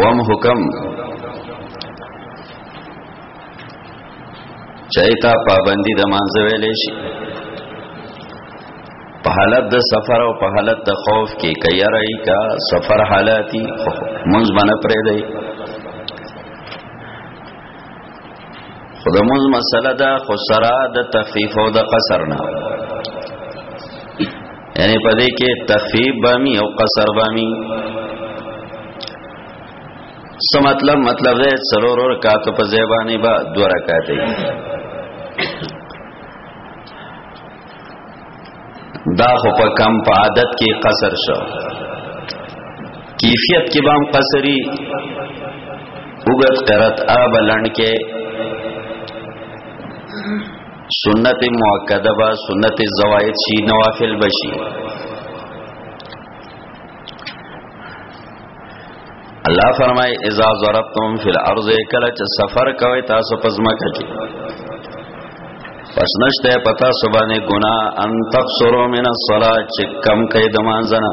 وم حکم چایتا پابندی د مانځ ویلې شي په حالت د سفر او په حالت د خوف کې کیا رہی کا سفر حالاتی منځ باندې پرې دی خدای منځ مسله ده خسرا د تخفیف او د قصر نه یعنی په دې کې تخفیف بامی او قصر بامی سو مطلب مطلب دې سرور رکعات په زیبانی با دو رکعات دا خو په کم په عادت کې قصر شو کیفیت کې بام قصری وګت قرات اب لړن کې سنت مؤکده با سنت زوائد شي نوافل بشي الله فرمای اذا ضربتم فی الارض کله چې سفر کوي تاسو پزما کوي پس نشته پتا سبانه ګنا ان تقصروا من الصلاه چې کم کوي د مانځنه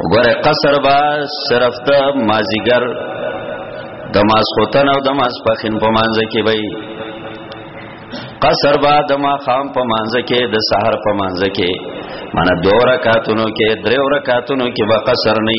وګوره قصر با صرف د مازیګر د ماسخوتن او د ماسپخین په مانځ کې وای قصر با د ما خام په مانځ کې د سحر په مانځ کې معنی دو رکعاتونو کې درې رکعاتونو کې به قصر نه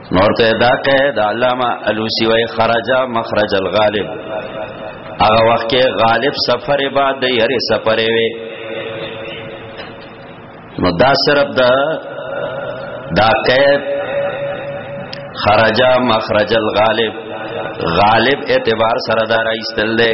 نورته دا قید علامه الوسی وای خرجا مخرج الغالب هغه وخت کې غالب سفر بعد د یری سفر وی نو دا صرف دا دا قید خرجا مخرج الغالب غالب اعتبار سره دا راځتل دی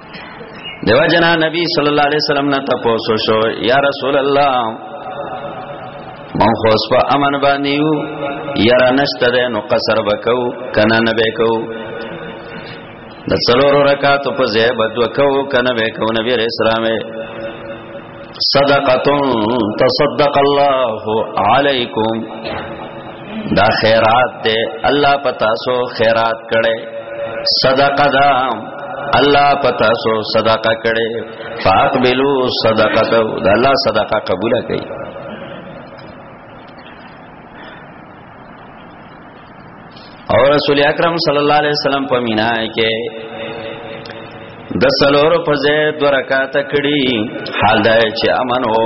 دیو جنا نبی صلی الله علیه وسلم نه تاسو شو یا رسول الله مون خو اس په امن باندې یو یرا نشته ده نو قصر وکاو کنه نه وکاو د څلورو رکعاتو په ځای بد وکاو کنه وکاو نبی رسول الله صدقتون تصدق الله علیکم دا خیرات دے الله پتا سو خیرات کړي صدقه دا الله پتا سو صدقه کړي فاقبلوا صدقته دا الله صدقه قبول کړي او رسول اکرم صلی الله علیه وسلم په مینا کې د سلور په ځای د رکعات کړي حال دا چې امن هو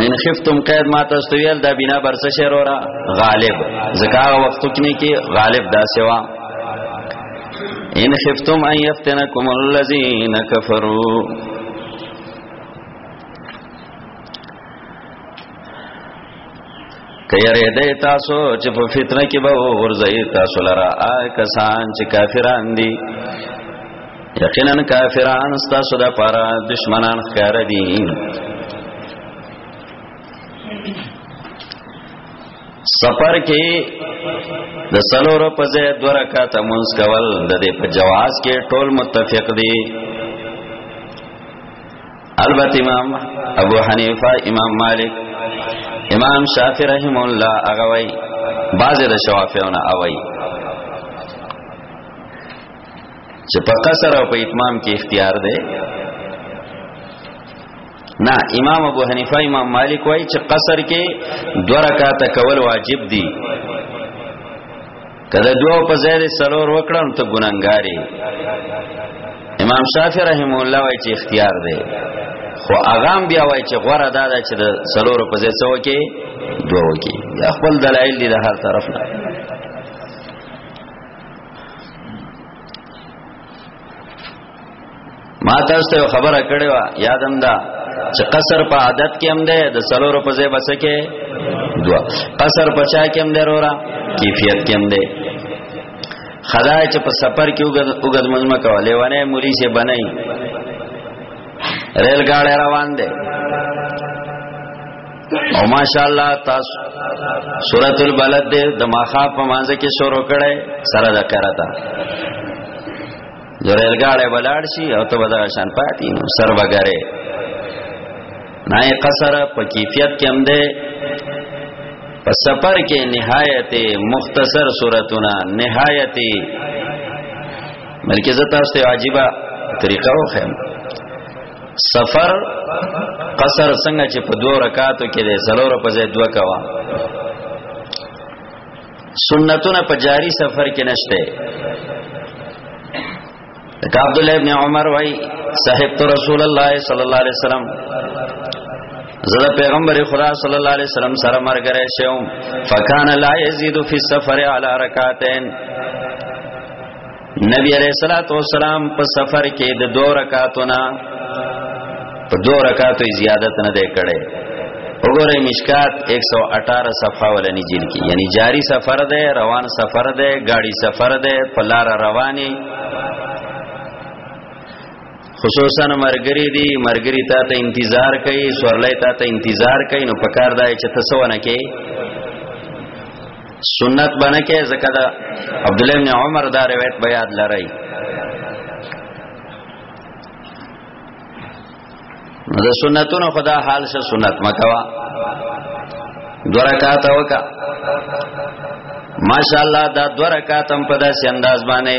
ان خفتم قید ما تاسو ویل دا بنا برسه شهر اورا غالب زکا وخت کې کې غالب دا سوا ان خفتم ان يفتنكم الذين كفروا کيره دې تاسو چې په فتنه کې به ورځي تاسو لرا آ کسان چې کافران دي یقینا کافران تاسو د پاره دشمنان ښکار دي سفر کې د سلورو په ځای دوه رکعات مونږ کول د دې په جواز کې ټول متفق دي البته امام ابو حنیفه امام مالک امام شافعی رحم الله هغه وای باز د شوافیونه اوای چې په قصر او په اتمام کې اختیار دی نه امام ابو حنیفه امام مالک وای چې قصر کې دوه رکعات کول واجب دي کله دوه په ځای دې سلور وکړم ته ګناګاری امام شافعی رحم الله وایي چې اختیار دی خو اغام بیا وایي چې غوړه دا ده چې د سلور په ځای څو کې دوه وکي خپل دلایل دي د هر طرف نه ما تاسو ته خبره کړې و یادم دا چې قصر په عادت کې هم ده د سلور په ځای بس کې دوا قصر په چا کې هم ده رورا کیفیت کې هم ده خدای چې په سفر کې وګد مزمه کولې ونه مولي سي بنای ریل گاڑی روان ده او ماشاءالله تاسو سورۃ البلد د ماخا په مانځ کې شروع کړي سره د قرات د ریل ګاډي بلاړ شي او ته ودا شان پاتې نو سر وګره نه قصر په کیفیت کې هم ده په سفر کې نهایت مختصر صورتونه نهایت بلکې زه تاسو ته عجيبه طریقه وخم سفر قصر څنګه چې په دوه رکعاتو کې ده سلور په ځای دوه کوا سنتونه په جاری سفر کې نشته لکه عبد الله ابن عمر وای صاحب تو رسول الله صلی الله علیه وسلم زړه پیغمبر خدا صلی الله علیه وسلم سره مرګره شو فکان لا یزيد فی السفر علی رکعتین نبی علیہ الصلوۃ والسلام په سفر کې د دوه رکعاتو نه په دوه رکعاتو زیادت نه دی کړی وګوره مشکات 118 صفحه ولني جیل کې یعنی جاری سفر دی روان سفر دی گاڑی سفر دی په لار رواني خصوصا مرګری دی مرګری تا ته انتظار کوي سورلې تا ته انتظار کوي نو پکار دی چې تاسو ونه کې سنت باندې کې زکه دا عبد الله بن عمر دا روایت بیا یاد لرای نو د سنتونو خدا حال شه سنت مکوا دو رکعات وکا ماشاءالله دا دو رکعات هم په داسې انداز باندې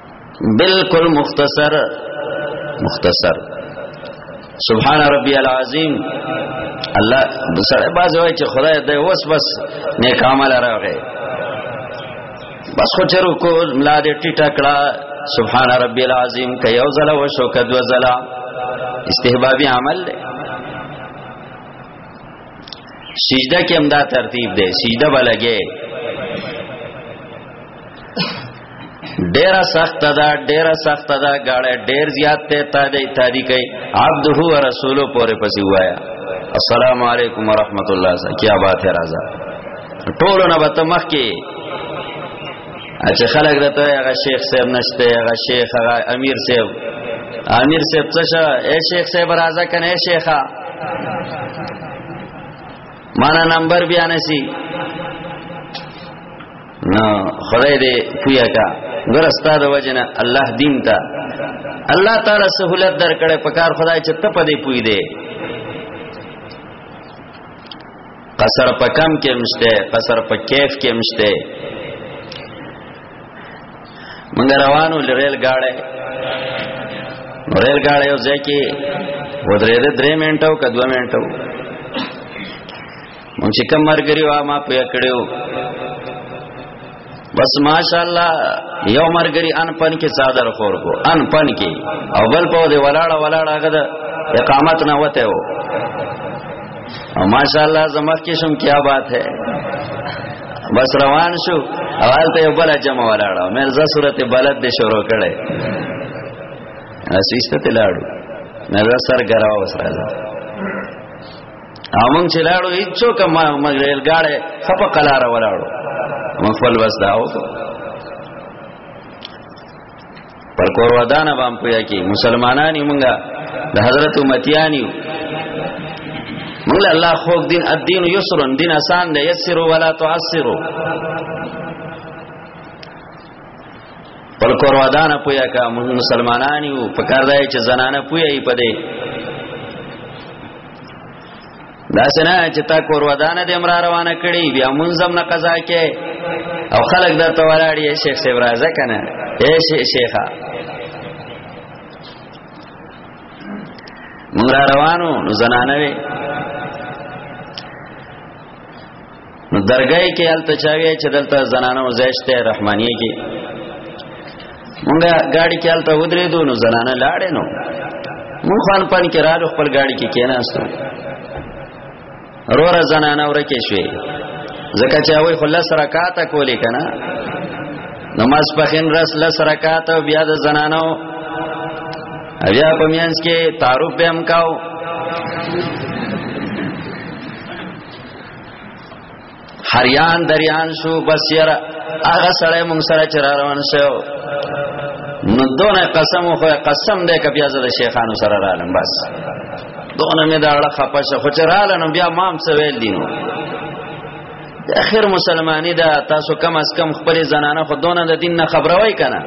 بالکل مختصر مختصر سبحان ربی العظیم الله سره باز وای چې خدای دې وس بس نیک عمل راغې بس خو چرو کو ملا دې ټټه کړه سبحان ربی العظیم ک یو زلا و شو ک دو زلا استحبابی عمل دی سجده کې هم دا ترتیب دی سجده بلګې ډیر سخت ده ډیر سخت ده غاړه ډیر زیات ته تا دی تا دی کوي عبد هو رسول پورې پسی وایا السلام علیکم ورحمت الله سره کیا بات ہے رازا ټولو نه بت مخ کې اچھا خلک دته هغه شیخ صاحب نشته هغه شیخ هغه امیر صاحب امیر صاحب څه شه اے شیخ صاحب رازا کنه شیخا مانا نمبر بیا نسی نو خدای دې پویا کا ګرستا د وجنه الله دین ته الله تعالی سہولت درکړې په کار خدای چې ته پدې پوی دې قصر په کم کې مشته قصر په کیف کې مشته موږ روانو لریل گاړې ریل گاړې او ځکه ودرې دې 3 منټو کدو منټو مونږ چې کوم مرګري وا ما پویا کړو بس ماشاءالله یو مرګري ان پن کې صادر خور کو ان پن کې او بل په دې ولاړه ولاړه هغه د اقامت نه وته وو او ماشاءالله زمخ کې شم کیا بات ہے بس روان شو اول ته بل جمع ولاړه مرزا صورت بلد دې شروع کړي اسیسته تلاړو مرزا سر ګراو سره امون چې لاړو هیڅوک ما مګرل گاړې خپ قلار ولاړو مون خپل بس داو پر کور ودانه بام پویا کی مسلمانانی مونږه د حضرت امتیانی مونږ الله خوک دین الدین یسرن دین آسان دی یسرو ولا تعسرو بل کور ودان پویا کا مسلمانان یو په کار دی چې زنانه پویا یې پدې دا سنا چې تا کور ودان دې امر روانه کړي بیا منظم نه قضا کې او خلک دا تولاړي شیخ صاحب راځه کنه اے شیخا مونږ روانو زنانه وی نو درګای کې الته چاوي چې دلته زنانه وزښته رحماني کې مونږه گاڑی کې الته ودرې دو نو زنانه لاړې نو مون خان پن کې رالو خپل گاڑی کې کېناستو رور زنانه ورکه شوې زکه چې وای خلاص رکعات کولې کنه نماز پخین رس لس رکعات او بیا د زنانو بیا په میانس کې تعارف به هم کاو هریان دریان شو بس ير هغه سره مونږ سره چر روان شو نو دونه قسم خو قسم دې ک بیا زره شیخانو سره رالم بس دونه مې دا اړه خپش خو چر رالم بیا مام څه ویل دینو اخر مسلمانی دا تاسو کم از کم خپل زنانه خو دونه د دین نه خبروي کنه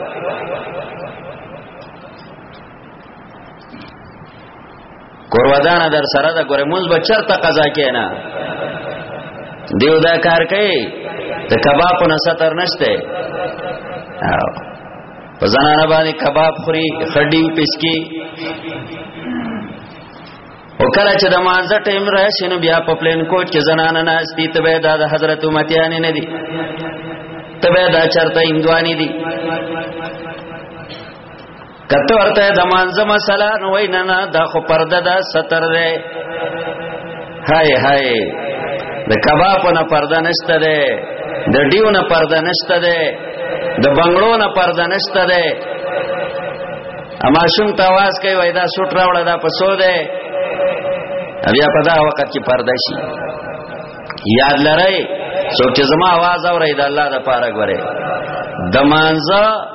کورودان در سره د ګورې مونږ به چرته قضا کینا دیو دا کار کوي ته کباب نه ستر نشته په زنانه باندې کباب خوري خډي پسکی او کله چې د مانزه ټیم راشي نو بیا په پلین کوټ کې زنانه ناشتي ته به د حضرت امتیان نه دي ته به دا چرته اندواني دي کته ورته د مانځه مسله نو وینا نه دا خو پرده ده ستر ده هاي هاي د کباب نه پرده نشته ده د ډیو نه پرده نشته ده د بنگلو نه پرده نشته ده اما شوم تواز کوي وای دا سټ راوړه دا پسو ده بیا په دا وخت کې پرده شي یاد لرئ څوک چې زما आवाज اوري دا الله د پاره غره د مانځه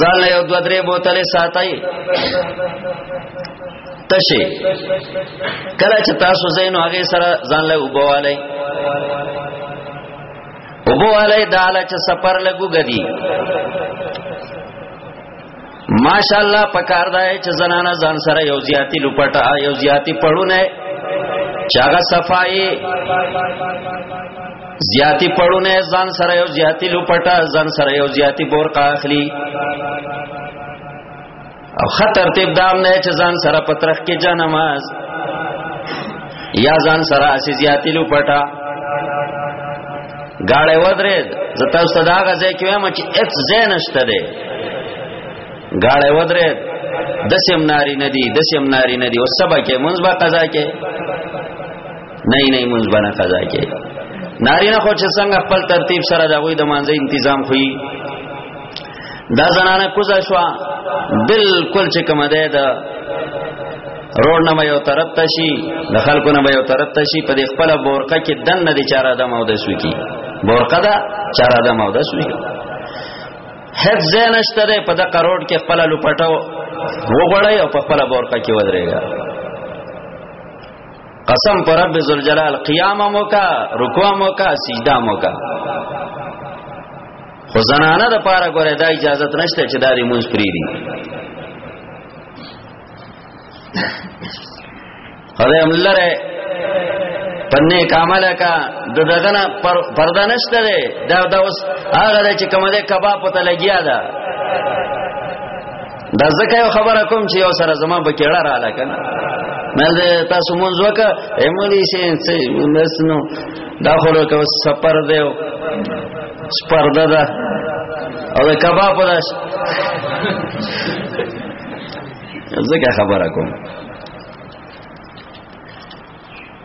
ځان له یو دوه درې بوتلې ساتي تشه کله چې تاسو زینو هغه سره ځان له وبواله وبواله داله چې سفر لګو غدي ماشاءالله پکار دا چې زنانه ځان سره یو زیاتی لپټه یو زیاتی پړونه چاغه صفائی زیاتی پړونه ځان سره یو زیاتی لوپټه ځان سره یو زیاتی بورقه اخلي او خطر تیب دام نه چې ځان سره پترخ کې جنماز یا ځان سره اسی زیاتی لوپټه گاڑی ودرید زتا استاد هغه ځای کې وایم چې اف زین شته دی گاڑی ودرید د سیمناری ندی د سیمناری ندی او سبا کې منځ با قضا کې نه نه مونږ باندې قضا کې نارینه خو چې څنګه خپل ترتیب سره دا وې د مانځه تنظیم خوې دا زنانه کوزا شو بالکل چې کوم ده دا روړ نه یو طرف ته شي د خلکو نه یو طرف ته شي په دې خپل بورقه کې دن نه دي چاره دم او د سوي کی بورقه دا چاره دم او د سوي حفظ نشته ده په د کروڑ کې خپل لپټاو وګړای او په خپل بورقه کې ودرېږي قسم پر رب ذوالجلال قیام موکا رکوع موکا سجده موکا خو زنانه د پاره ګوره دا اجازه نشته چې داري مونږ پری دي خدای هم لره پنه کامل کا د دغنا پرده نشته ده دا دا اوس هغه چې کومه ده کباب پته لګیا ده دا زکه یو خبره کوم چې یو سره زما په کېړه را لکنه مې تاسو مونږ وکړه ایملی شي چې نسنو دا خو له سفر دی سپرده ده او د کباب ده زکه خبره کوم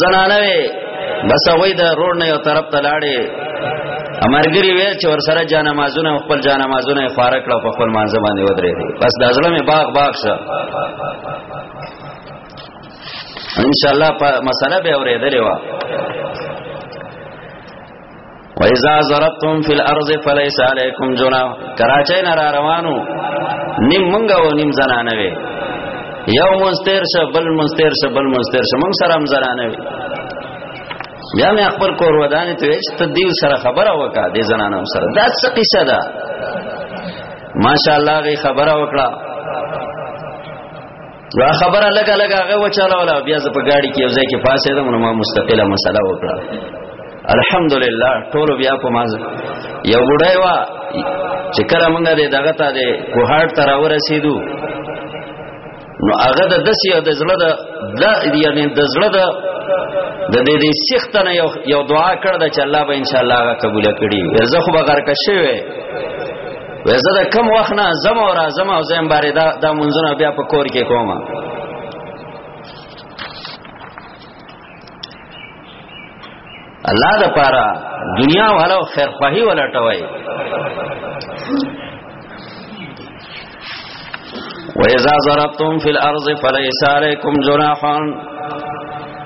زنانه وي بس هغه د روړ نه یو طرف ته لاړې امرګری وی چې ور سره جانمازونه خپل جانمازونه خواره کړو په خپل مانځ باندې ودرې دي بس د ازلمه باغ باغ شه ان شاء الله په مسله به اورېدلې و وَإِذَا زَرَبْتُمْ فِي الْأَرْضِ فَلَيْسَ عَلَيْكُمْ جُنَاحٌ کراچۍ نه را روانو نیم مونږ او نیم زنانه وي یو مستر شه بل مستر شه بل مستر شه مونږ سره هم زنانه وي بیا مې خپل کور ودانې ته ویل چې ته دیو سره خبره وکړه د زنانو سره دا څه قصه ده ماشاءالله غي خبره وکړه دا خبره لګا لګا هغه وچاله ولا بیا ز په گاډي کې یو ځای کې پاسې ده نو ما مستقله مسله وکړه الحمدلله ټول بیا په مازه یو ګډای وا چې کله موږ دې دغه ته دې کوهاټ تر ورسېدو نو هغه د دسی او د زړه د یعنی د زړه د د دې دې سخت نه یو یو دعا کړ د چې الله به ان شاء الله هغه قبول کړي زه خو به غرق شوی وزه د کم وخت نه زم او راځم او زم بارې دا د منځونه بیا په کور کې کوم الله د پاره دنیا والو خیر خواهی ولټوي وَإِذَا ضَرَبْتُمْ فِي الْأَرْضِ فَلَيْسَ عَلَيْكُمْ جُنَاحٌ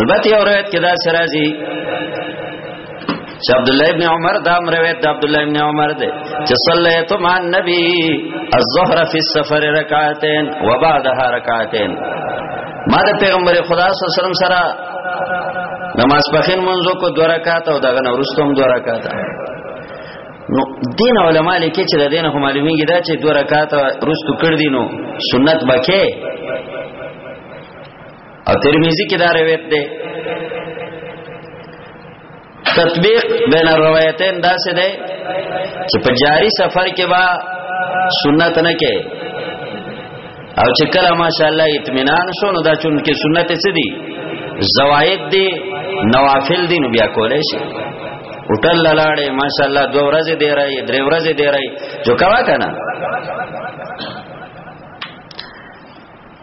البته یو روایت کې دا سرازي چې عبد الله ابن عمر دا روایت عبد الله ابن عمر دی چې صلیت مع النبي الظهر في السفر رکعتين وبعدها رکعتين ما د پیغمبر خدا صلی الله علیه وسلم سره نماز پخین منځو کو دوه رکعات او دغه نورستم دوه رکعات نو دین علماء لیکي چې د دین هم معلومیږي دا چې دوه رکعات رستو کړ دینو سنت بکې او ترمذی کې دا روایت ده تطبیق بین الروایتین دا څه ده چې په جاری سفر کې با سنت نه کې او چې کله ماشاءالله اطمینان شو نو دا چون کې سنت څه دي زواید دي نوافل دي نو بیا کولای شي وټل لاړې ماشاءالله دوه ورځې دی راي درې ورځې دی راي جو کوا کنه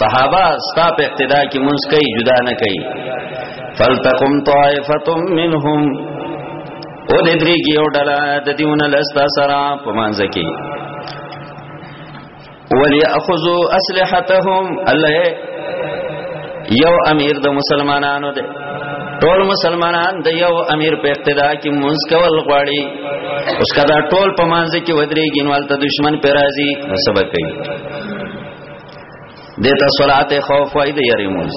صحابه ستا په اقتدا کې مونږ کوي جدا نه کوي فلتقم طائفه منهم او د درې کې یو ډله د دیونه لستا سره په مانځ کې وليأخذوا اسلحتهم الله یو امیر د مسلمانانو دی ټول مسلمانان د یو امیر په اقتدا کې مونږ کول غواړي اوس کدا ټول په مانځ کې ودرېږي نو الته دشمن پر راځي نو سبق کوي دته صلات خوف وای دی یری مونږ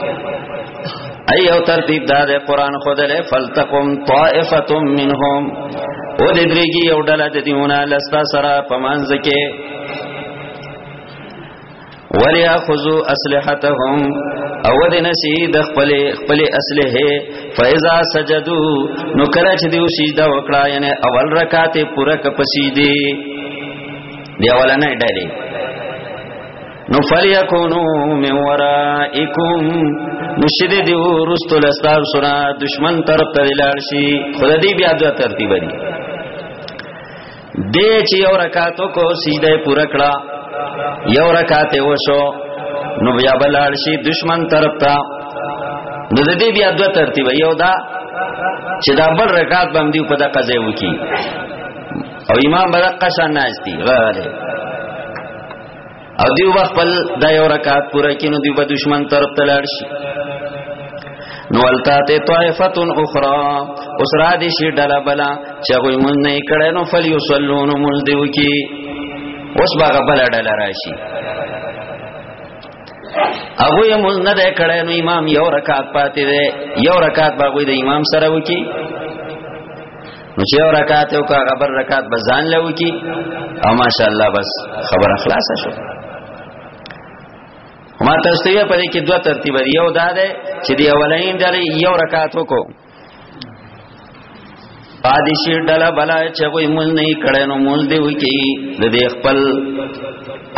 ایو ترتیب دا د قران خدله فلتقم طائفه منهم او د درېږي یو ډله د دیونه لستا سره پمانځ کې ولیا خذو اسلحتهم او د نسی د خپل خپل اسلحه فاذا سجدو نو کله چې دیو سجده وکړه یعنی اول رکعت پوره کپسیدي دی اولنې ډلې نو فلیکونو من ورائکم نشد دی ورستو لستار سنا دشمن طرف ته لاړ شي خدای دې بیا د ترتیب دی دې چې یو رکعاتو کو سجده پورا کړه یو رکعات وشو نو بیا بلار شي دشمن طرف ته نو د دې بیا د ترتیب یو دا چې دا بل رکعات باندې په دغه ځای وکی او امام بدا قصا ناس دی غره او دیو خپل د یو رکعت پوره کینو دیو به دشمن طرف ته لاړ شي نو التاته طائفتن اخرى اسرا دي شي ډلا بلا چې غوي مون نه کړه نو فل یصلون مون دیو کی اوس باغه بلا ډلا راشي هغه یې مون نه کړه نو امام یو رکعت پاتې دی یو رکعت باغوي د امام سره وکی نو چې یو رکعت او کا غبر رکعت بزان لو کی او ماشاءالله بس خبر اخلاص شو ما تاسو ته په دې کې دوه ترتیب دی یو دا ده چې دی اولین ډلې یو رکعت وکړو پادشي ډله بلا چې کوئی مول نه کړي نو مول دی وکی د دې خپل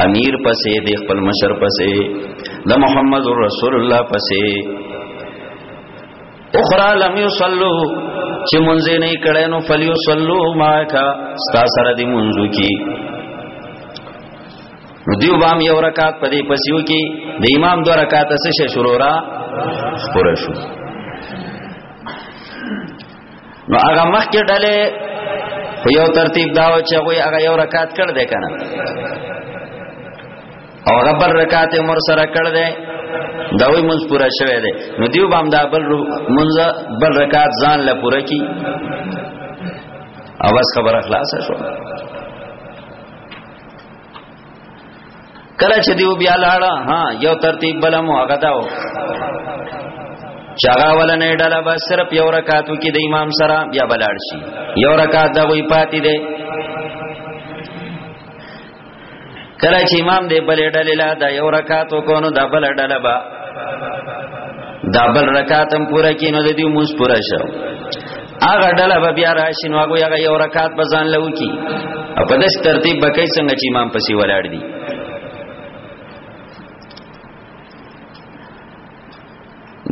امیر پسې د خپل مشر پسې د محمد رسول الله پسې اخرى لم يصلوا چې مونږ نه کړه نو فلیو صلو ماکا ستا سره دی مونږ کی نو دیو بام یو رکعت پدې پسیو کی د امام دو رکعت سه شروع را خبر شو نو هغه مخ کې ډلې خو یو ترتیب داو چې هغه هغه یو رکعت کړ دې کنه او هغه بل رکعت عمر سره کړ دی دا وی منځ پورا شوه دی نو دیو بام دا بل منځ بل رکعت ځان له پورا کی او بس خبره خلاصه شو کله چې دیو بیا لاړه ها یو ترتیب بلمو هغه داو چاغه ولنې ډله بس صرف یو رکعاتو کې د امام سره بیا بلاړ شي یو رکعات دا وی پاتې دی کله چې امام دې بل ډلې لا دا یو رکعت کو نو دا بل ډله با دا بل رکعت هم پوره کینو د دې موس پوره شو هغه ډله به بیا راشي نو هغه یو رکعت به ځان لو کی په داس ترتیب به کوي څنګه چې امام پسې ولاړ دي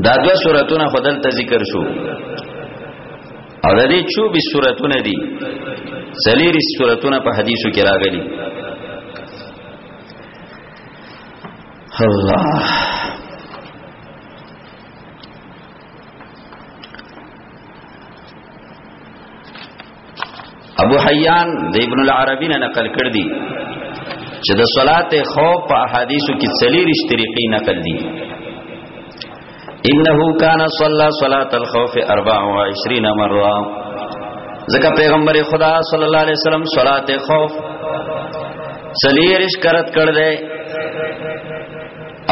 دا دو سورتونه خدل ته ذکر شو او د دې 24 سورتونه دي سلیری سورتونه په حدیثو کې راغلي الله ابو حیان د ابن العربی نه نقل کړ دی چې د صلات خوف په احادیثو کې څلیریش طریقې نقل دي انه کان صلى صلاه الخوف 24 مره ځکه پیغمبر خدا صلی الله علیه وسلم صلات خوف څلیریش کرت کړ دی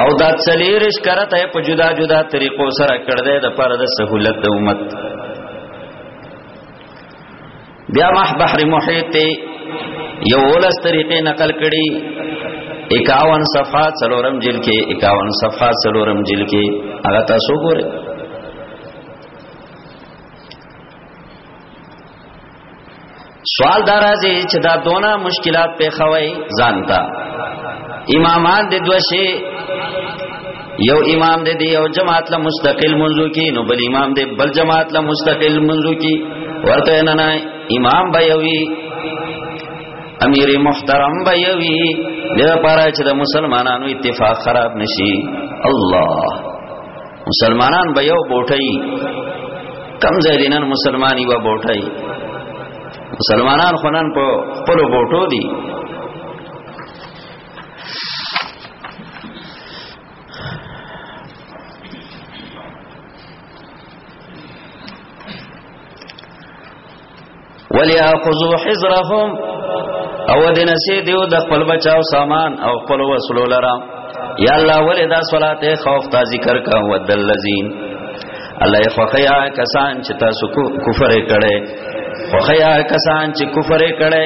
او دا څلیریش کرت په جدا جدا طریقو سره کړ دی د پر د سہولت د امت بیا مح بحر محیط ته یو ولس طریقې نقل کړي 51 صفحه څلورم جلد کې 51 صفحه څلورم جلد کې هغه تاسو ګورئ سوال دا راځي چې دا دونه مشکلات په خوي ځانتا امامان د دوه شی یو امام دې دی یو جماعت له مستقل منځو کې نو بل امام دې بل جماعت له مستقل منځو کې ورته نه نه امام به یوي امیر محترم به یوي دې لپاره چې د مسلمانانو اتفاق خراب نشي الله مسلمانان به یو بوټي کم ځای دینن مسلمانی و بوټي مسلمانان خنن په خپل بوټو دي وليأخذوا حذرهم او د نسی دیو د خپل بچاو سامان او خپل وسلو لرا یا الله ولې دا صلات خوف تا ذکر کا هو د الذین الله خوخیا کسان چې تاسو کو کفر کړي خوخیا کسان چې کفر کړي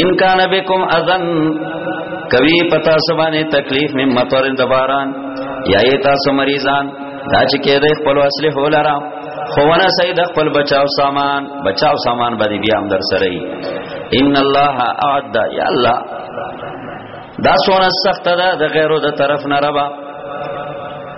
ان کان بكم اذن کوي پتا سبانه تکلیف مې مطر د باران یا تاسو مریضان دا چې کې د خپل اصلي هولرا خوونه سید خپل بچاو سامان بچاو سامان باندې بیا هم در سره ای ان الله اعد یا الله دا سونه سخت ده د غیرو د طرف نه ربا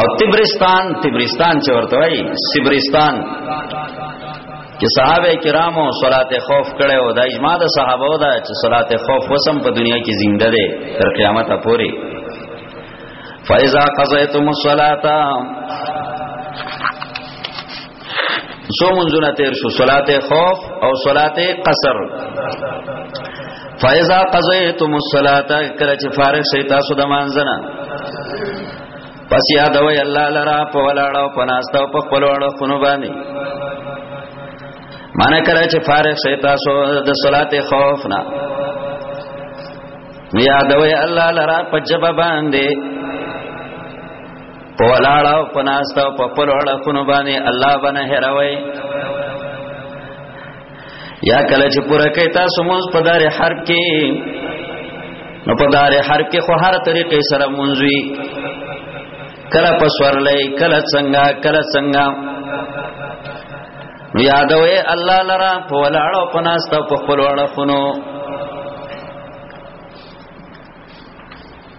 او تبرستان تبرستان چې ورته وای سبرستان چې صحابه کرامو صلات خوف کړي او د اجماع د صحابه دا چې صلات خوف وسم په دنیا کې زنده ده تر قیامت پورې فاذا قضيتم الصلاه سو منځونه تیر شو صلات خوف او صلات قصر فایزا قضیتم الصلاه کله چې فارغ شئ تاسو د مانځنه پس یاد وای الله لرا په ولاړو په ناستو په خپل وړو خونو باندې معنی کړه چې فارغ شئ تاسو د صلات خوف نه یاد وای الله لرا په جواب باندې په ولاړ او په ناست او په پلو اړخونو باندې الله بنه هروي یا کله چې پوره کوي تاسو موږ په دار حرب کې نو په دار حرب کې خو هر طریقې سره منځوي کله په سورلې کله څنګه کله څنګه نو یادوي الله لرا په ولاړ او په ناست او په پلو اړخونو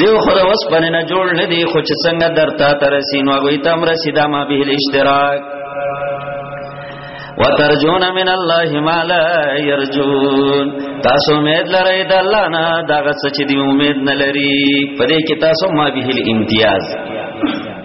دیو خدا وس پنه نه جوړ نه دی خو چې څنګه درتا تر سینو غوي تم رسیدا ما به الاشتراک وترجون من الله ما لا يرجون تاسو امید لرئ د الله نه دا غڅ چې دی امید نه لري پدې کې تاسو ما به الامتیاز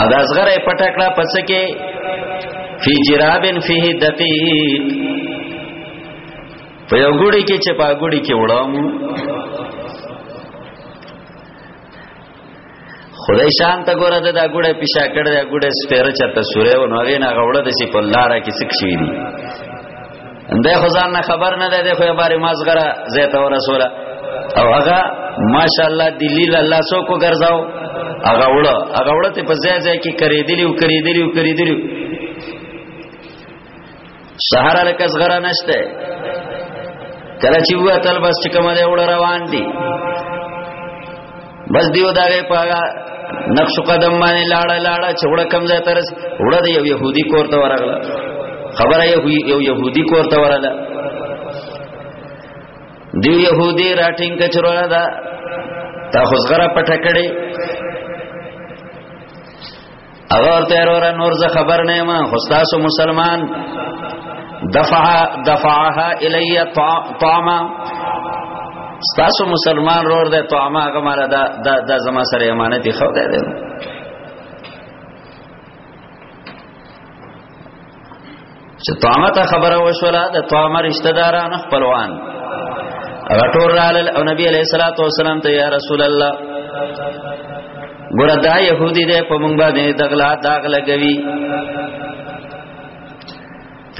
او دا زغره پټکړه پس کې فی جرابن فیه دقیق په یو ګوړي کې چې په ګوړي کې وړم خدای شان ته ګوره دا ګوړه پیشا کړ دا ګوړه سپیره چرته سوره و نو هغه نه غوړه د سی په لار کې سک شوی دی ده خو ځان نه خبر نه ده خو باري مازغره زيته ورسوله او هغه ماشاءالله دلی الله سو کو ګرځاو هغه وړه هغه وړه ته په ځای ځای کې کرې دلی او کرې دلی او کرې دلی سهار لکه زغره نشته کله چې وته بس چې کومه وړه روان دي بس دیو دا غي پاغا نقش قدم باندې لاړه لاړه چې وړه کم ځای ترس وړه د یو يهودي کور ته ورغله خبره یو يهودي کور ته ورغله دی يهودي راټینګ کچروړه دا تا خوځغره پټه کړي هغه ورته وروره نور زه خبر نه ما خو تاسو مسلمان دفع دفعها الی طعما تاسو مسلمان رور ده طعما هغه مال دا دا, دا زما سره امانت خو ده چې طعامه ته خبره وشوله د طعامه رشتہ داران خپلوان رټور رال او نبی علیہ الصلوۃ والسلام ته یا رسول الله ګور دا يهودي دې په مونږ باندې دغلا داغ لګوي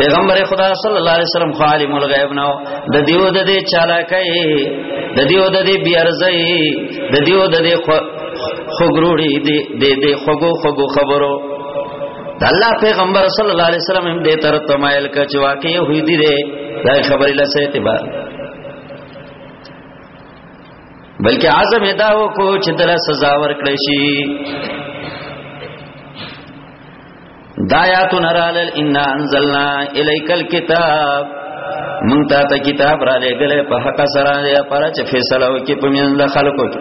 پیغمبر خدا صلی الله علیه وسلم خالم الغیب نو د دیو د دې چالاکۍ د دیو د دې بیارزۍ د دیو د دې خو خګروړي دې دې خګو خګو خبرو د الله پیغمبر صلی الله علیه وسلم هم دې تر تمایل کا چې واقع وي دي دې دا خبرې له سه اعتبار بلکې عزم ادا وکړو چې دله سزا ورکړي شي دایاتن رالل ان انزلنا الیک الكتاب مونږ ته کتاب را لګلې په حق سره پر چې فیصله وکړي په من خلکو کې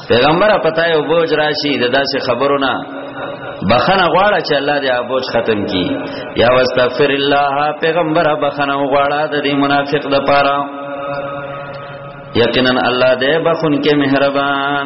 پیغمبر پتا یو بوج راشي د داسې خبرو نه بخنه غواړه چې الله دې ابوج ختم کی یا واستغفر الله پیغمبر بخنه غواړه د دې منافق د پاره یقینا الله دې بخون کې مهربان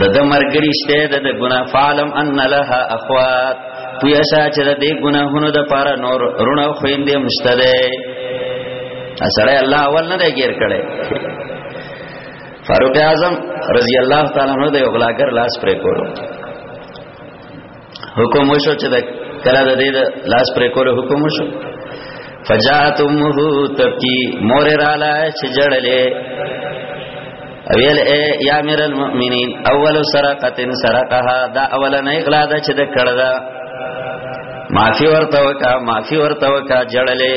د د مرګري شته د د ګنا فالم ان لها اخوات پویا شا چې د دې ګناهونو د پاره نور رونه خويندې مشته ده اسره الله اول نه دی غیر کړي فاروق اعظم رضی الله تعالی عنہ د یو غلاګر لاس پرې کولو حکم وشو چې د کله د دې لاس پر کول حکم وشو فجاءت امه تبكي مور رالا چې جړلې ویل اے یا امیر المؤمنین اول سرقت سرقها دا اول نه اغلا دا چې د کړه دا معافی ورته وکا معافی ورته وکا جړلې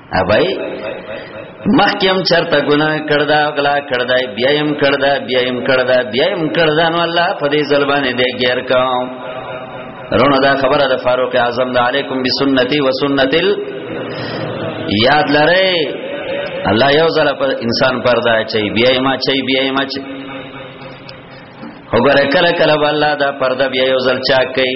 اوبای مخکیم چرته ګناه کړدا غلا کړدا بیا يم کړدا بیا يم کړدا بیا يم کړدا نو الله په دې ځلبانې دې غیر کوم رونو دا خبره د فاروق اعظم د علیکم بسنتی و سنت ال یاد لره الله یو ځل پر انسان پردا چي بیا ما چي بیا ما چي وګوره کله کله الله دا پرده بیا یو ځل چا کوي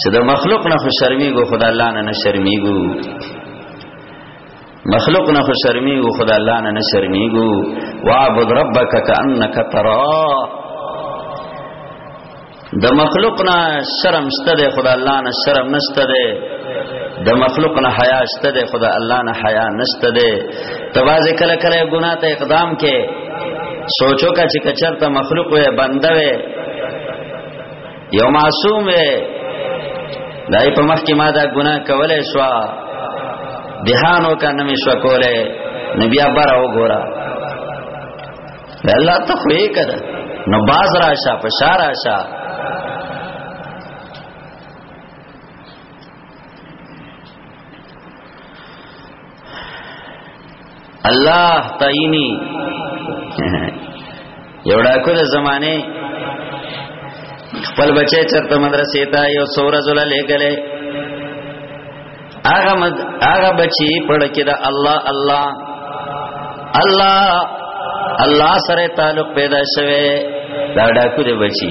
چې د مخلوق نه خو شرمېږو خدا الله نه نه شرمېږو مخلوق نه خو شرمېږو خدا الله نه نه شرمېږو واعبد ربک کأنک تراه د مخلوق نه شرم شته ده خدا الله نه شرم نشته ده د مخلوق نه حیا شته ده خدا الله نه حیا نشته ده تواز کله کله ګناه ته اقدام کې سوچو کا چې کچر ته مخلوق وې بنده وې یو معصوم دی دای په مخ کې ما دا ګناه کولای شو دهانو کا نمی شو کولای نبی ابر او ګورا الله ته خو یې کړه نو باز راشه په شار راشه الله تعینی یو ډاکو د زمانه خپل بچی چرته مدرسې ته یو سور زله لګلې هغه مد هغه بچی پړ کې دا الله الله الله الله سره تعلق پیدا شوه دا ډاکو د بچی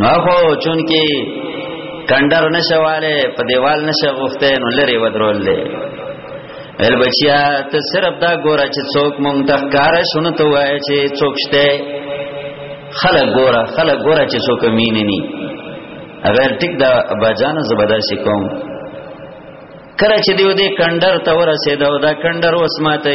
نو خو چون کې کندر نشواله په دیوال نشه غوښته نو لري ودرول دی ول بچیا ته صرف دا ګوره چې څوک مونږ ته کار شونه ته وای چې څوک شته خلک ګوره خلک ګوره چې څوک مينني اگر ټیک دا بجان زبردست شي کوم کله چې دیو دې کندر ته ورسېدو دا کندر وسماته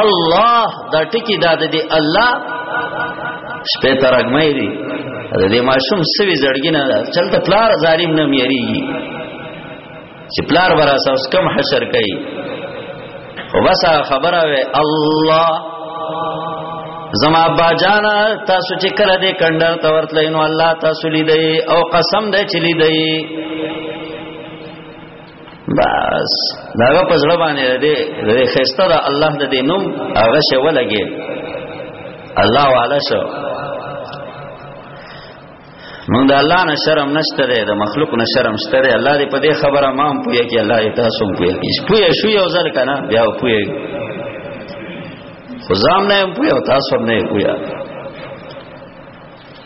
الله دا ټکی دا دی الله شپې ترګمې دی د دې ماشوم سوي زړګی نه چلته پلار ظالم نه میریږي چې پلار ورا ساس کم حشر کوي خو بس خبره وي الله زما با جانا تاسو چې کله دې کندر تورتل نو الله تاسو لیدې او قسم دې چې لیدې بس داغه پزړه باندې دې دې خسته دا الله د دې نوم هغه شی ولګي الله والا شو مونږ د الله نه شرم نشته دی د مخلوق نه شرم شته دی الله دې په دې خبره ما هم پوهه کې الله دې تاسو هم پوهه کې پوهه شو یو ځل کنه بیا پوهه خو ځام نه هم پوهه تاسو هم نه پوهه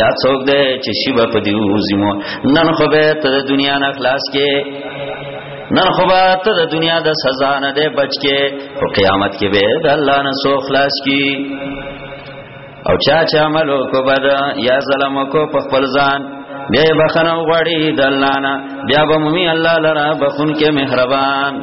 یا څوک دی چې شی به په دیو زمو نن خو به ته د دنیا نه خلاص کې نن خو به ته د دنیا د سزا نه دی بچ کې او قیامت کې به د الله نه سو خلاص کی او چا چې عمل کو بد یا ظلم کو په خپل ځان بیا بخنه غړي د الله نه بیا به مومي الله لرا بخون کې مهربان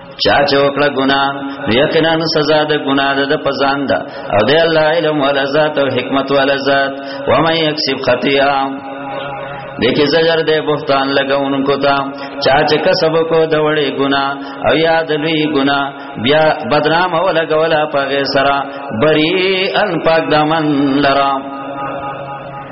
چا چې وکړه ګنا یقینا سزا د ګنا د په ځان ده او د الله علم ولا ذات او حکمت ولا ذات و مې یکسب خطیئا دیکې زجر دې بهتان لګاونکو تا چا چې کسب کو د وړې ګنا او یاد لوی ګنا بیا بدنام ولا غولا پغه سرا بری ان پاک دمن لرام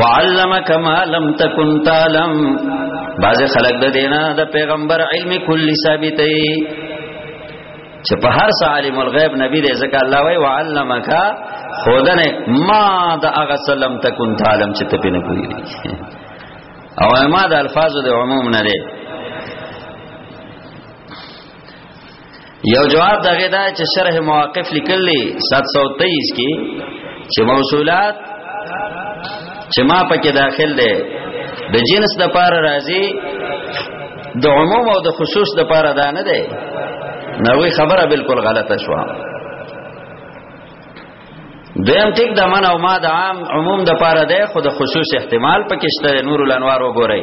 وعلمك ما لم تكن تعلم باز خلق د دینا د پیغمبر علم کل ثابتې چې په هر څه عالم الغیب نبی دې ځکه الله وای وعلمک خودنه ما د هغه سلام تکون تعلم چې ته پینې کوی او ما د الفاظو د عموم نه لري یو جواب دا غدا چې شرح مواقف لیکلی 723 کې چې موصولات چې ما پکې داخل دی د جنس د پاره راځي د عموم او د خصوص د پاره دا نه دی نوې خبره بالکل غلطه شو دویم ټیک د من او ما د عام عموم د پاره دی خو د خصوص احتمال پکې شته نور الانوار وګورئ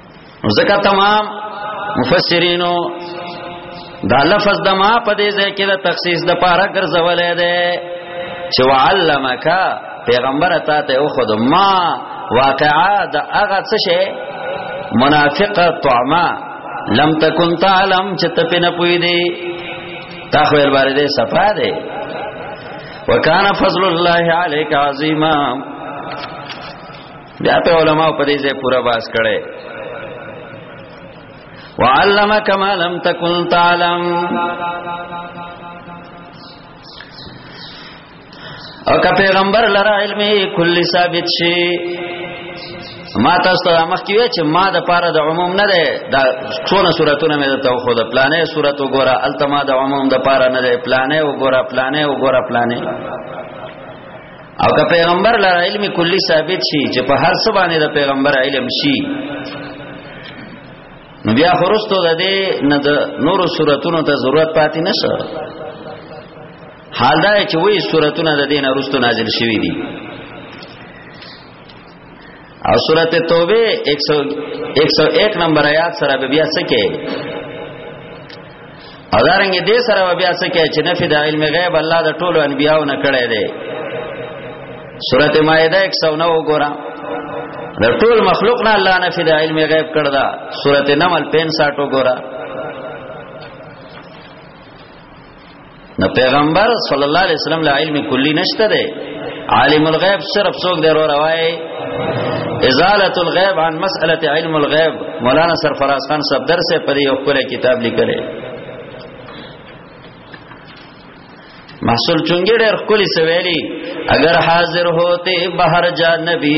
ځکه تمام مفسرینو دا لفظ د ما په دې ځای کې د تخصیص د پاره ګرځولې ده چې وعلمک پیغمبر ته ته او خود ما واقعا د هغه څه شي منافقه طعما لم تکن تعلم چې ته په نه پوي دي تا خو یې باندې صفا ده وکانا فضل الله علیک عظیما بیا په علماء په دې ځای پورا باس کړي وعلمک ما لم تکن تعلم او که پیغمبر لرا علم کل ثابت شي ما تاسو ته مخ کیوي چې ما د پاره د عموم نه ده دا څونه صورتونه مې ته خو د پلانې صورت وګوره التما د عموم د پاره نه ده پلانې وګوره پلانې وګوره پلانې او که پیغمبر لار علم کلی ثابت شي چې په هر څه باندې د پیغمبر علم شي نو بیا خورستو د دې نه د نورو صورتونو ته ضرورت پاتې نشه حال دا چې وې صورتونه د دې نه رستو نازل شوي دي او سورته توبه 101 نمبر آیات سره بیا سکه او دارنګ دې سره بیا سکه چې نفي د علم غیب الله د ټولو انبیانو نه کړی دی سورته مائده 109 وګوره د ټول مخلوق نه الله نفي د علم غیب کړ دا سورته نمل 65 وګوره نو پیغمبر صلی الله علیه وسلم له علم کلی نشته دی عالم الغیب صرف څوک دی ورو راوي ازاله الغیب عن مساله علم الغیب مولانا سرفراز خان صاحب درس پر یو خپل کتاب لیکل محصول چونګې ډېر خولي سویلی اگر حاضر ہوتے بهر جا نبی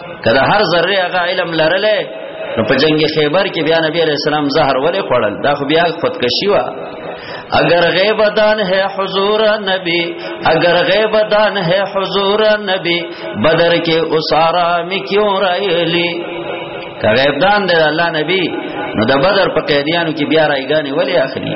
کله هر ذره هغه علم لرلې نو په جنگ خیبر کې بیا نبی علیہ السلام زهر ولې خوړل دا خو بیا خودکشي وا اگر غیب دان ہے حضور نبی اگر غیب دان ہے حضور نبی بدر کې اسارا می کیوں رایلی که غیب دان دی الله نبی نو د بدر په قیدیانو کې بیا رايګانی ولی اخلي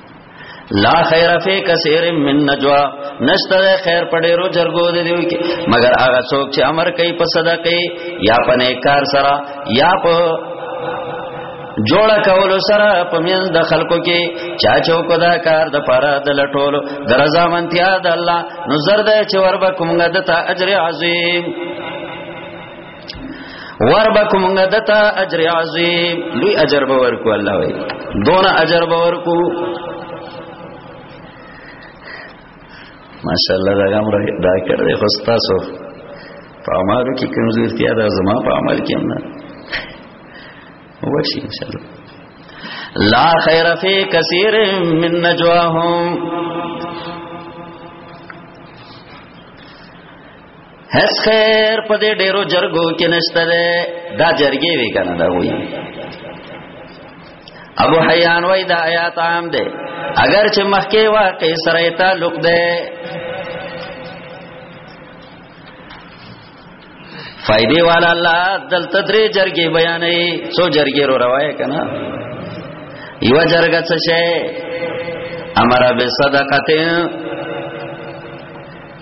لا خیر فی کثیر من نجوا نشته خیر پډیرو جرګو دی دی کی مگر هغه څوک چې امر کوي په صدقه یا په نیکار سره یا په جوړه کول سره په مینځ د خلکو کې چا چوکو دا کار د پاره د لټولو درځه منتیا د الله نو زرد چې ور به کومګه د تا اجر عظیم وربک مونږه دتا اجر عظیم لوی اجر به ورکو الله وی دون اجر به ورکو ماشاءالله دا غم را دا کړ دې خوستا سو په امارو کې کمزورتیا ده زما په عمل کې نه وشي ان شاء الله لا خیر فی کثیر من نجواهم هیڅ خیر په دې ډیرو جرګو کې نشته ده دا جرګې وی کنه دا وایي ابو حیان وای دا آیات عام ده اگر چې مخکې واقع سره تعلق ده فائدې والا الله دلته درې جرګې بیانې څو جرګې رو روایت کنا یو جرګه څه شي امر به صدقته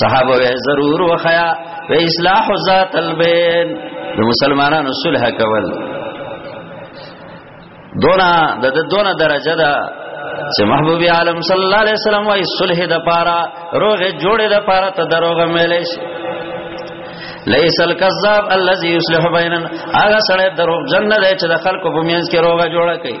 صحابه وی ضرور وخیا و اصلاح ذات البین د مسلمانانو صلح کول دونا د دونا درجه ده چې محبوب عالم صلی الله علیه وسلم وايي صلح د پاره روغه جوړه د پاره ته دروغه ملې شي ليس الكذاب الذي يصلح بيننا هغه سره دروغ جن نه چې د خلکو په مینځ کې روغه جوړه کوي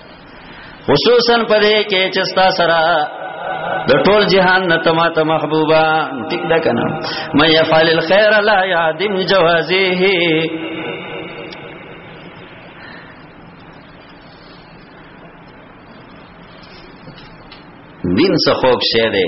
خصوصا په دې کې چې ستا سره د ټول جهان نه تما ته محبوبا ټیک ده کنه مې يفعل الخير لا يعدم جوازه دین څخه خوږ شه دی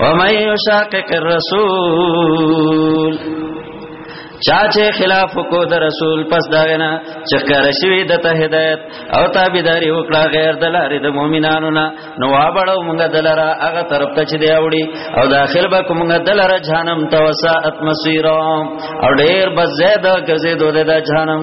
ومن یشاقق الرسول چا چې خلاف کو د رسول پس دا وینا چې کار شوی د ته هدایت او تابعداري وکړه غیر د لارې د مؤمنانو نه نو وابړو موږ دلاره هغه طرف ته چې دی اوړي او داخل به کومه دلاره جهنم توسعت مسیرا او ډیر بزید ګرځې دوه د جهنم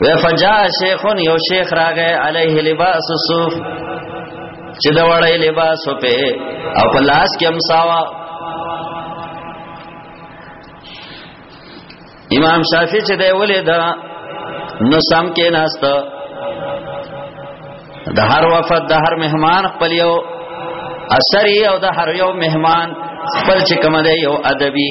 وفجاء شیخ یو شیخ راغی علیه لباس الصوف چې دا وړی لباس په او په لاس کې امساوا امام شافعی چې دی ولید نو سم کې ناست د هر وفد د هر مهمان خپل یو اثر او د هر یو مهمان خپل چې کوم دی یو ادبي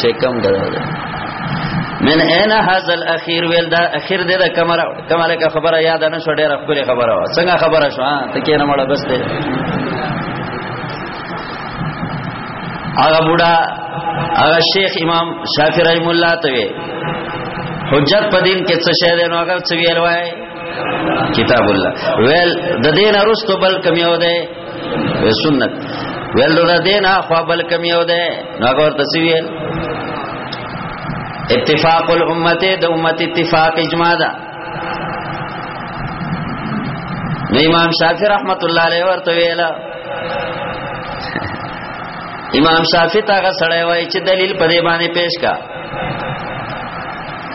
شي کم درځه من اين هذا الاخير ویل دا اخر دې دا کمره کمره کا خبره یاد نه شو ډېر خپل خبره وا څنګه خبره شو ها ته کې نه مړه بس دې هغه بوډا هغه شیخ امام شافعی رحم الله ته وی حجت په دین کې څه شه دې نو هغه څه ویل وای کتاب الله ویل د دین ارستو بل کمیو ده وی سنت ویل دو دین اخوا بل کم یو ده نو هغه ورته ویل اتفاق الامه د امت اتفاق اجماع ده نو امام شافعی رحمت الله علیه ورته ویل امام شافعی تاغه سړی وای چې دلیل په دې باندې پیش کا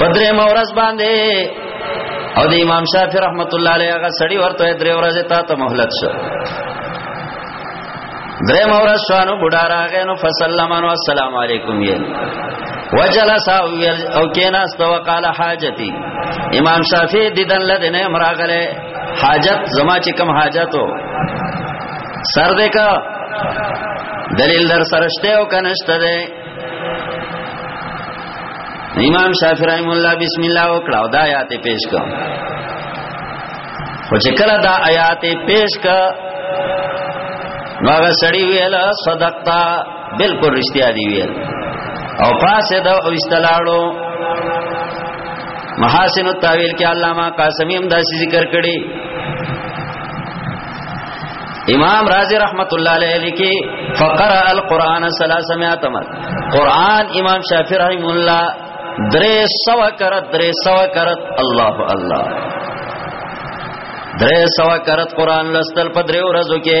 پدری مورز باندې او د امام شافعی رحمت الله علیه هغه سړی ورته درې ورځې تا ته مهلت شو درې مورز شوانو بډا راغې نو فسلمانو السلام علیکم یې وجلس او کیناست وقال حاجتی امام شافعی دیدن لدنه مراغله حاجت زما چې کم حاجتو سر دې کا دلیل در سرشته او کنشته ده امام شافعی رحم الله بسم الله وکړه او دا آیات پیش کړه او چې کله دا آیات پیش کړه نو هغه سړی ویل صدقتا بالکل رښتیا دی ویل او پاسه دا او استلاړو محاسن التاویل کې علامه قاسمی هم دا ذکر کړي امام رازی رحمت الله علیه لیکي فقرا القرآن 300 مر قرآن امام شافعی رحم الله درې سو کرت درې سو کرت الله الله درې سو کرت قرآن لستل په درې ورځو کې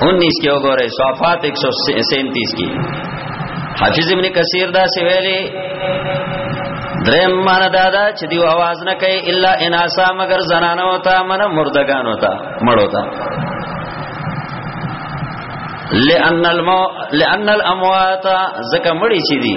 19 کې وګوره صفات 137 کې حافظ ابن کثیر دا سی ویلي درم مان دادا چې دی आवाज نه کوي الا اناسا مگر زنانه وتا من مردگان وتا مړ وتا لئن المو لئن الاموات زکه مړی چي دي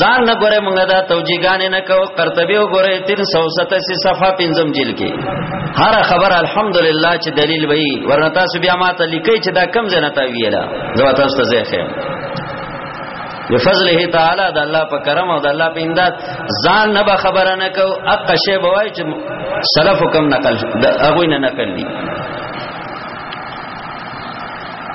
ځان نه ګوره مونږه دا توجیهګان نه کو قرطبی وګوره 387 صفحه پنځم جلد کې هر خبر الحمدلله چې دلیل وي ورنه تاسو بیا ما ته لیکي چې دا کم زنه تا ویلا زه تاسو ته زه خیم بفضله تعالی د الله په کرم او د الله په امداد ځان نه به خبره نه کو اق شی بوای چې سلف کم نقل هغه نه نقل دي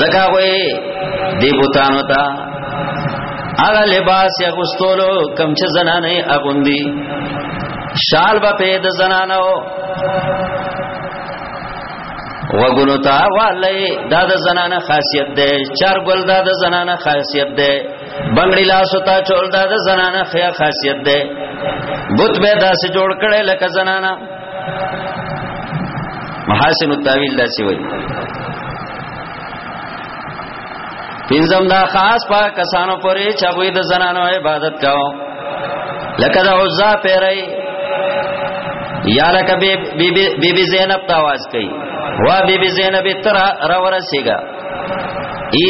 زکا وې دی بوتانو ته هغه لباس یا غستولو کم چې زنانه اغوندي شال به په د زنانه او وګونو تا والي دا د زنانه خاصیت ده چار ګل دا د زنانه خاصیت ده بنگړی لاس تا چول دا د زنانه خیا خاصیت ده بت به داسې جوړ کړي لکه زنانه محاسن التاویل دا سی وای پینځم دا خاص په کسانو پورې چې هغه د زنانو عبادت کاو لکه دا عزا پیرای یا لکه بی بی بی زینب ته आवाज کوي وا بی بی زینب تر را ورسیږي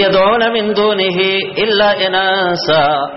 یدعون من دونه الا اناسا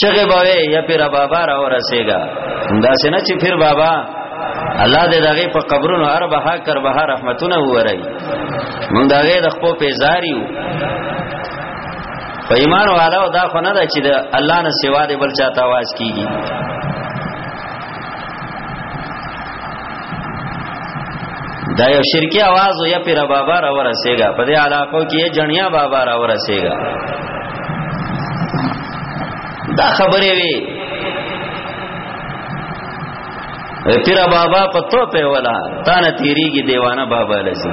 شغه بوي یا پیر بابا را ورسېګا دا سينه چې پیر بابا الله دې دغه په قبرونو اربها کربها رحمتونه ووري مونږ دغه د خپل پیزاریو په ایمان والا دا خو نه ده چې د الله نه سوا دې بل چاته आवाज کیږي دا یو شرکی आवाज یا پیر بابا را ورسېګا په دې علاقو کې جنیا بابا را ورسېګا دا خبرې وی پیر بابا په تو په ولا تا نه تیریږي دیوانه بابا لسی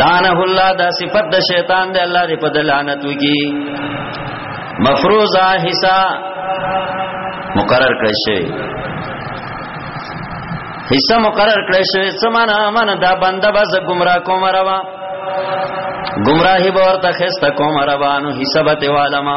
لعنه الله دا صفت د شیطان دی الله دې په لعنت وکي مفروزه حصہ مقرر کړی شي حصہ مقرر کړی شي سمانا من دا بنده بس گمراه کوم روا گمراهی به ورته خسته کوم روانو حسابت عالمه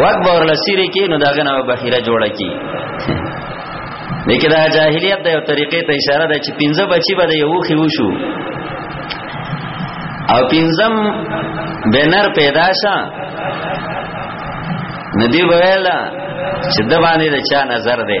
وګ بور لسیری کې نو داغه نو بخیره جوړه کی لیکه دا جاهلیت د یو طریقې ته اشاره ده چې پنځه بچي به د یو خو شو او پنځم بنر پیدا شه ندی ویلا چې د باندې د چا نظر ده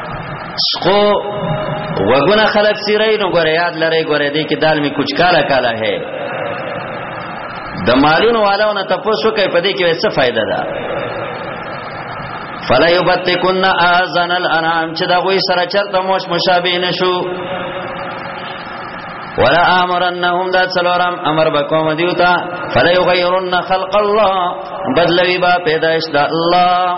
سقو وګونه خلق سیرای نو ګره یاد لره ګره دې کې دال می کچھ کالا کالا ہے د مالونو والو نه تاسو کوي په دې کې څه فائدہ ده فلا یبتکن اذن الانام چې دا غوي سره چرته موش مشابه نشو ولا امرنهم ذات سلورم امر بکوم دیوتا فلا یغیرن خلق الله بدلوی با پیدائش دا الله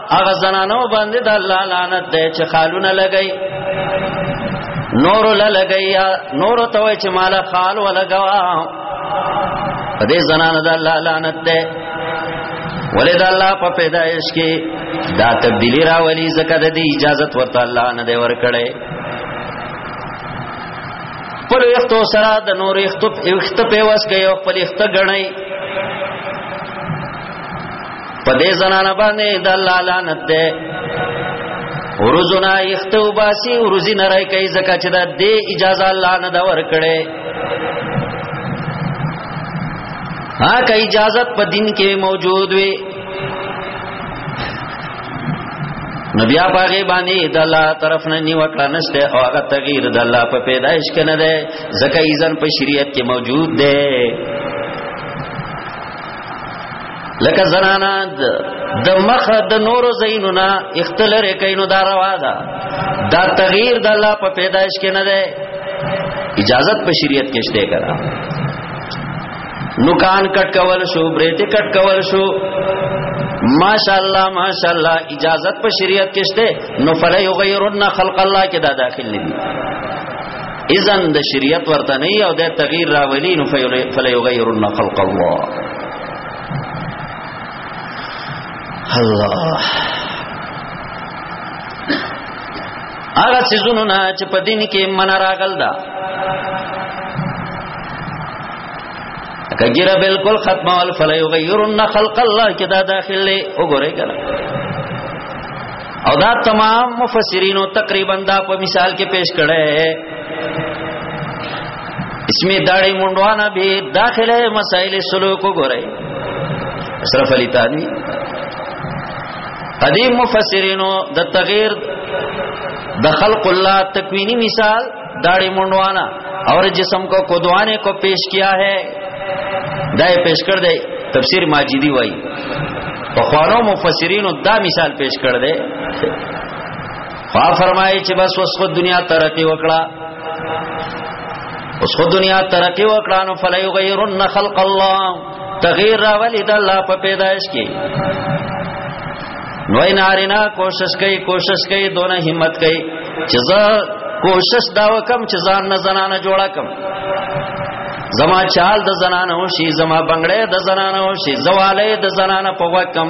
هغه زنانو باندې د الله لعنت دی چې خالونه لګي نور لګي نور ته وای چې مال خال ولګوا په دې زنانو د الله لعنت دی ولې د الله په پیدایش کې دا تبدیلی راولي زکه د دې اجازه ورته الله نه دی ورکړي پر یختو سره د نور یختو یخت په وس کې او پر یخت غړنی په دې زنانه باندې د الله لعنت ده ورزونه یختو باسی ورزی نه راي کوي زکه چې دا دې اجازه الله نه دا ور کړې ها که اجازه په دین کې موجود وي نبی پاګه باندې د الله طرف نه نیوکړه نشته او هغه تغییر د الله په پیدایش کې نه ده زکه ایزن په شریعت کې موجود ده لکه زنانا د مخ د نورو زینونا اختلر کینو دا روا ده دا تغییر د الله په پیدایش کې نه ده اجازت په شریعت کې شته کرا نوکان کټ کول شو بریټ کټ کول شو ماشاءالله ماشاءالله اجازت په شریعت کې شته نو فلا یغیرن خلق الله کې دا داخل نه دي اذن د شریعت ورته نه او د تغییر راولي نو فلیغیرن خلق الله الله هغه سيزونو نه چې په دین کې من راغل دا کګیره بالکل ختمه ول فلیغیرن خلق الله کې دا داخله وګورئ کړه او دا تمام مفسرینو تقریبا دا په مثال کې پیش کړي اسمه داړي مونډوانا به داخله مسائل سلوک وګورئ اشرف علی تانوی قدیم مفسرینو د تغییر د خلق الله تکوینی مثال داڑی منڈوانا اور جسم کو کدوانے کو پیش کیا ہے دای پیش کړ دی تفسیر ماجدی وای په خوانو مفسرینو دا مثال پیش کړ دی خو فرمایي چې بس اوس خو دنیا ترقی وکړه اوس خو دنیا ترقی وکړه نو فلیغیرن خلق الله تغیر راولی د الله په پیدایش کې نوې نارینا کوشش کوي کوشش کوي دونه همت کوي چې زه کوشش دا وکم چې ځان نه زنانه جوړه کم زما چال د زنانه وشي زما بنگړې د زنانه وشي زوالې د زنانه په وکم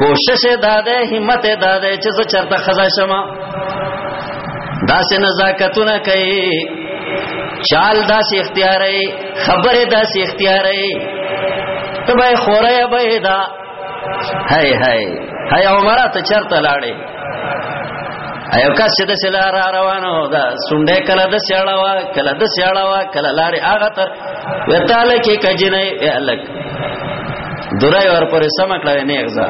کوشش داده همت داده چې زه چرته خزا شمه داسې نزاکتونه کوي چال داسې اختیارې خبره داسې اختیارې ته به خوره به دا هاي هاي هاي عمره ته چرته لاړې ایو کا سید سلا را روانو دا سنډه کله د سیاړه وا کله د سیاړه وا کله لارې اغه تر وتاله کې کجنې الک درای ور پر سم کړه نه غزا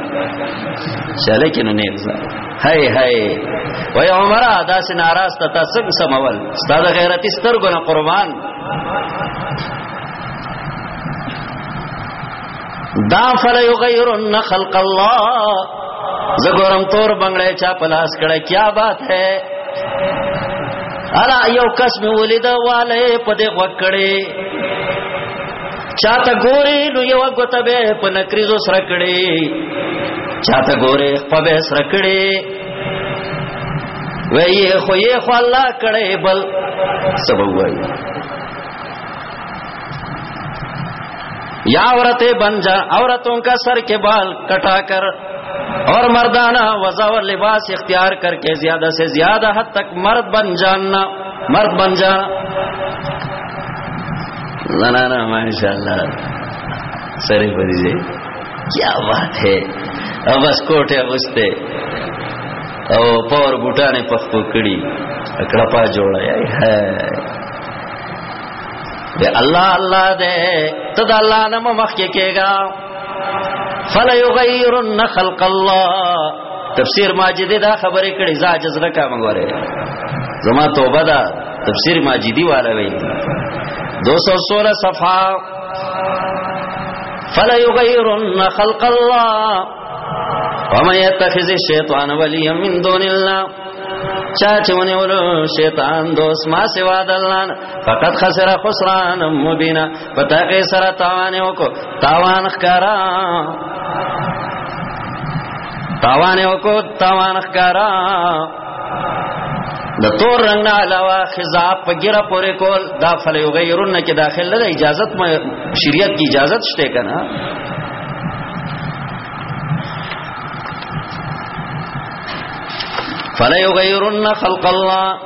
شاله کې نه غزا هاي هاي وای عمر ادا سن ناراض ته تاسو سمول ستاد غیرت سترګو نه قربان دا فل یغیرن خلق الله زګورم تور بنگړې چا پلاس کړه کیا بات ہے الا یو کس می ولید والے پدې وکړې چاته ګوري نو یو غوته به په نکریزو سره کړي چاته ګوري په به سره کړي وایي خو یې خو الله کړي بل سبب وایي یا عورتیں بن جا عورتوں کا سر کے بال کٹا کر اور مردانہ وضع و لباس اختیار کر کے زیادہ سے زیادہ حد تک مرد بن جاننا مرد بن جانا زنانا ماشاءاللہ سرے پدی جائے کیا بات ہے او بس کوټه غسته او پاور بوټانه پخپو کړي کړپا جوړه یې دے اللہ اللہ دے تد اللہ نمو مخی کے گا فلا یغیرن خلق الله تفسیر ماجدی دا خبره کړي زاجز رکا مګوره زما توبه دا تفسیر ماجدی والا وی 216 صفحه فلا یغیرن خلق الله ومن يتخذ الشیطان ولیا من دون الله چا چې ونه ولو شیطان دوست ما سوا د الله فقط خسر خسران مبینا پتا کې سره تاوان وکړو تاوان ښکارا تاوان وکړو تاوان ښکارا د تور رنگ نه علاوه خزاب په ګیره پورې کول دا فل یو غیرون نه کې داخل نه اجازه ما شریعت کی اجازه شته کنه فل یو غیرون خلق الله